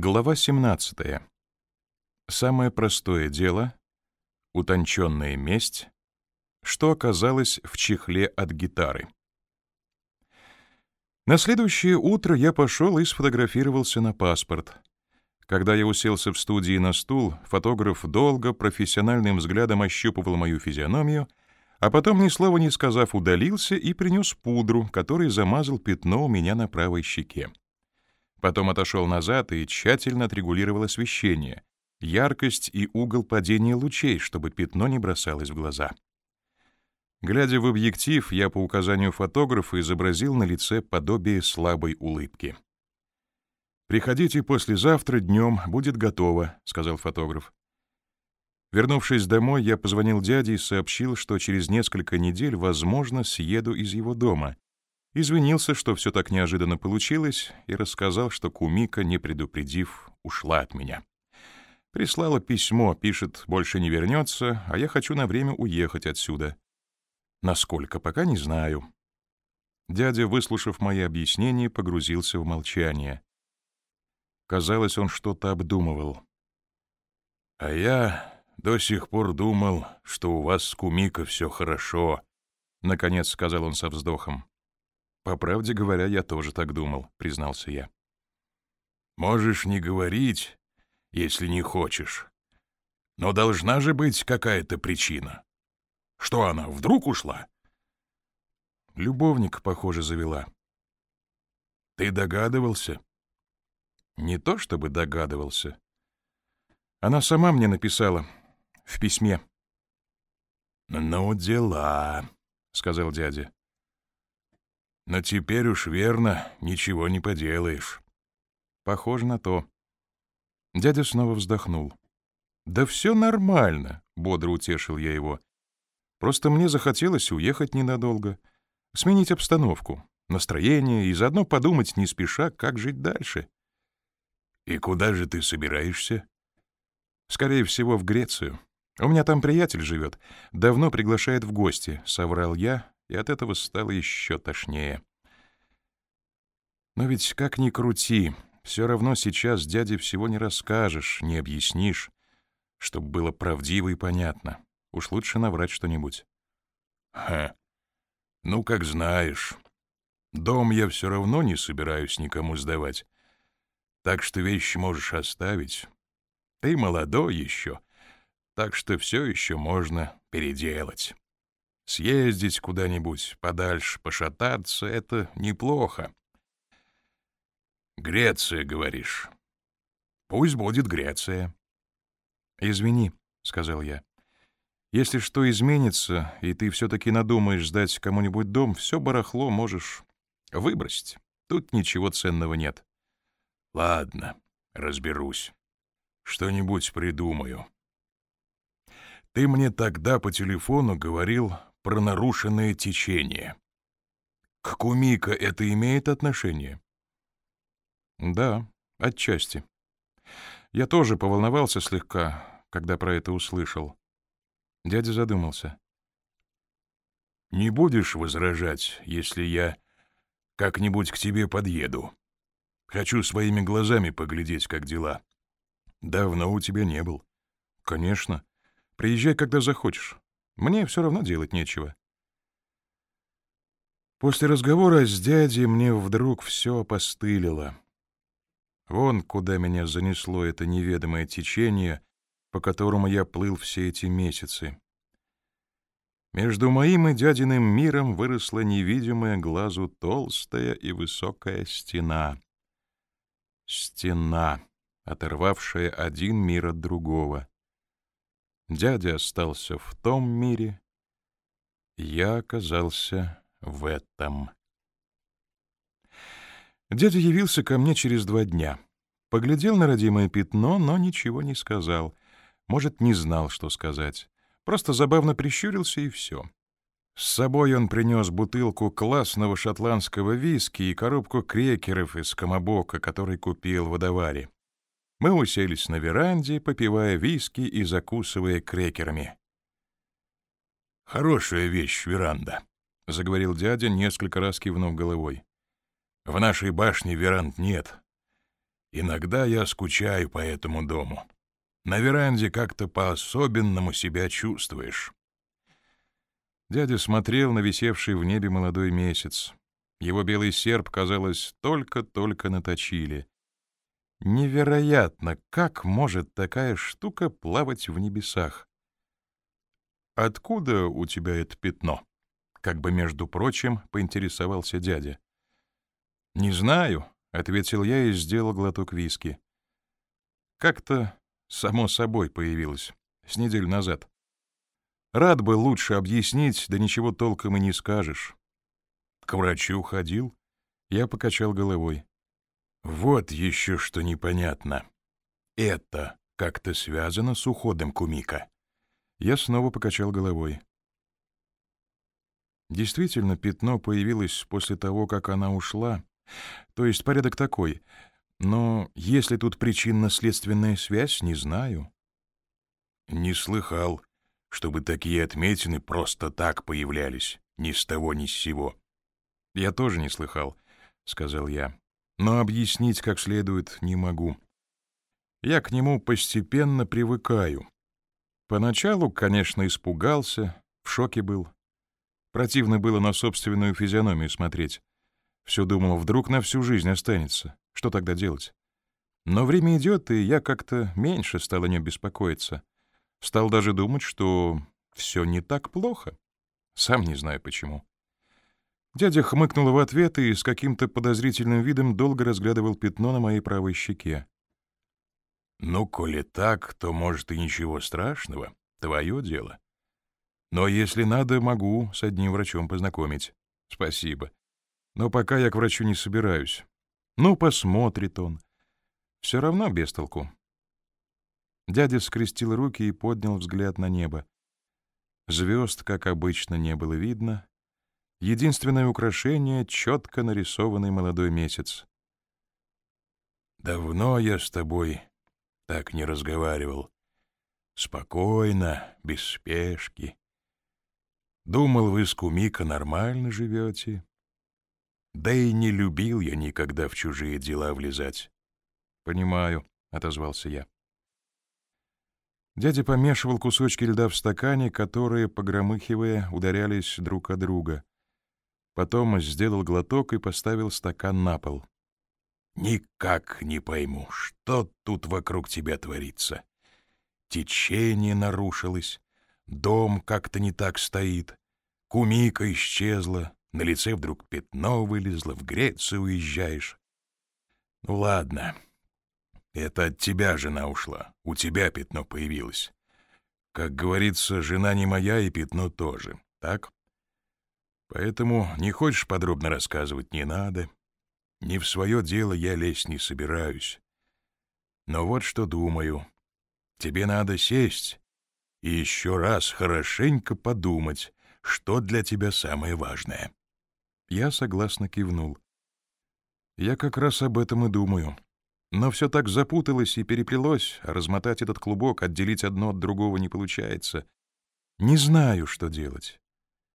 Глава 17. Самое простое дело, утонченная месть, что оказалось в чехле от гитары. На следующее утро я пошел и сфотографировался на паспорт. Когда я уселся в студии на стул, фотограф долго, профессиональным взглядом ощупывал мою физиономию, а потом, ни слова не сказав, удалился и принес пудру, который замазал пятно у меня на правой щеке. Потом отошел назад и тщательно отрегулировал освещение, яркость и угол падения лучей, чтобы пятно не бросалось в глаза. Глядя в объектив, я по указанию фотографа изобразил на лице подобие слабой улыбки. «Приходите послезавтра днем, будет готово», — сказал фотограф. Вернувшись домой, я позвонил дяде и сообщил, что через несколько недель, возможно, съеду из его дома, Извинился, что все так неожиданно получилось, и рассказал, что Кумика, не предупредив, ушла от меня. Прислала письмо, пишет, больше не вернется, а я хочу на время уехать отсюда. Насколько, пока не знаю. Дядя, выслушав мои объяснения, погрузился в молчание. Казалось, он что-то обдумывал. «А я до сих пор думал, что у вас с Кумика все хорошо», — наконец сказал он со вздохом. «По правде говоря, я тоже так думал», — признался я. «Можешь не говорить, если не хочешь. Но должна же быть какая-то причина. Что она, вдруг ушла?» Любовник, похоже, завела. «Ты догадывался?» «Не то чтобы догадывался. Она сама мне написала в письме». «Ну, дела», — сказал дядя. Но теперь уж верно, ничего не поделаешь. Похоже на то. Дядя снова вздохнул. Да все нормально, бодро утешил я его. Просто мне захотелось уехать ненадолго, сменить обстановку, настроение и заодно подумать не спеша, как жить дальше. И куда же ты собираешься? Скорее всего, в Грецию. У меня там приятель живет, давно приглашает в гости, соврал я и от этого стало еще тошнее. Но ведь как ни крути, все равно сейчас дяде всего не расскажешь, не объяснишь, чтобы было правдиво и понятно. Уж лучше наврать что-нибудь. Ха, ну, как знаешь. Дом я все равно не собираюсь никому сдавать, так что вещи можешь оставить. Ты молодой еще, так что все еще можно переделать. Съездить куда-нибудь подальше, пошататься — это неплохо. Греция, говоришь? Пусть будет Греция. Извини, — сказал я. Если что изменится, и ты все-таки надумаешь сдать кому-нибудь дом, все барахло можешь выбросить. Тут ничего ценного нет. Ладно, разберусь. Что-нибудь придумаю. Ты мне тогда по телефону говорил про нарушенное течение. К Кумика это имеет отношение? Да, отчасти. Я тоже поволновался слегка, когда про это услышал. Дядя задумался. «Не будешь возражать, если я как-нибудь к тебе подъеду? Хочу своими глазами поглядеть, как дела. Давно у тебя не был. Конечно. Приезжай, когда захочешь. Мне все равно делать нечего. После разговора с дядей мне вдруг все опостылило. Вон куда меня занесло это неведомое течение, по которому я плыл все эти месяцы. Между моим и дядиным миром выросла невидимая глазу толстая и высокая стена. Стена, оторвавшая один мир от другого. Дядя остался в том мире, я оказался в этом. Дядя явился ко мне через два дня. Поглядел на родимое пятно, но ничего не сказал. Может, не знал, что сказать. Просто забавно прищурился, и все. С собой он принес бутылку классного шотландского виски и коробку крекеров из камабока, который купил в водоваре. Мы уселись на веранде, попивая виски и закусывая крекерами. «Хорошая вещь, веранда», — заговорил дядя, несколько раз кивнув головой. «В нашей башне веранд нет. Иногда я скучаю по этому дому. На веранде как-то по-особенному себя чувствуешь. Дядя смотрел на висевший в небе молодой месяц. Его белый серп, казалось, только-только наточили. Невероятно, как может такая штука плавать в небесах? «Откуда у тебя это пятно?» Как бы, между прочим, поинтересовался дядя. «Не знаю», — ответил я и сделал глоток виски. «Как-то само собой появилось, с неделю назад. Рад бы лучше объяснить, да ничего толком и не скажешь». «К врачу ходил?» Я покачал головой. Вот еще что непонятно. Это как-то связано с уходом Кумика. Я снова покачал головой. Действительно, пятно появилось после того, как она ушла. То есть порядок такой. Но если тут причинно-следственная связь, не знаю. Не слыхал, чтобы такие отметины просто так появлялись, ни с того ни с сего. Я тоже не слыхал, — сказал я но объяснить как следует не могу. Я к нему постепенно привыкаю. Поначалу, конечно, испугался, в шоке был. Противно было на собственную физиономию смотреть. Все думал, вдруг на всю жизнь останется. Что тогда делать? Но время идет, и я как-то меньше стал о нем беспокоиться. Стал даже думать, что все не так плохо. Сам не знаю почему. Дядя хмыкнул в ответ и с каким-то подозрительным видом долго разглядывал пятно на моей правой щеке. «Ну, коли так, то, может, и ничего страшного. Твое дело. Но если надо, могу с одним врачом познакомить. Спасибо. Но пока я к врачу не собираюсь. Ну, посмотрит он. Все равно без толку». Дядя скрестил руки и поднял взгляд на небо. Звезд, как обычно, не было видно, Единственное украшение — четко нарисованный молодой месяц. «Давно я с тобой так не разговаривал. Спокойно, без спешки. Думал, вы с Кумика нормально живете. Да и не любил я никогда в чужие дела влезать». «Понимаю», — отозвался я. Дядя помешивал кусочки льда в стакане, которые, погромыхивая, ударялись друг о друга. Потом сделал глоток и поставил стакан на пол. «Никак не пойму, что тут вокруг тебя творится. Течение нарушилось, дом как-то не так стоит, кумика исчезла, на лице вдруг пятно вылезло, в Грецию уезжаешь. Ну ладно, это от тебя жена ушла, у тебя пятно появилось. Как говорится, жена не моя и пятно тоже, так?» Поэтому не хочешь подробно рассказывать, не надо. Не в свое дело я лезть не собираюсь. Но вот что думаю. Тебе надо сесть и еще раз хорошенько подумать, что для тебя самое важное. Я согласно кивнул. Я как раз об этом и думаю. Но все так запуталось и переплелось, а размотать этот клубок, отделить одно от другого не получается. Не знаю, что делать.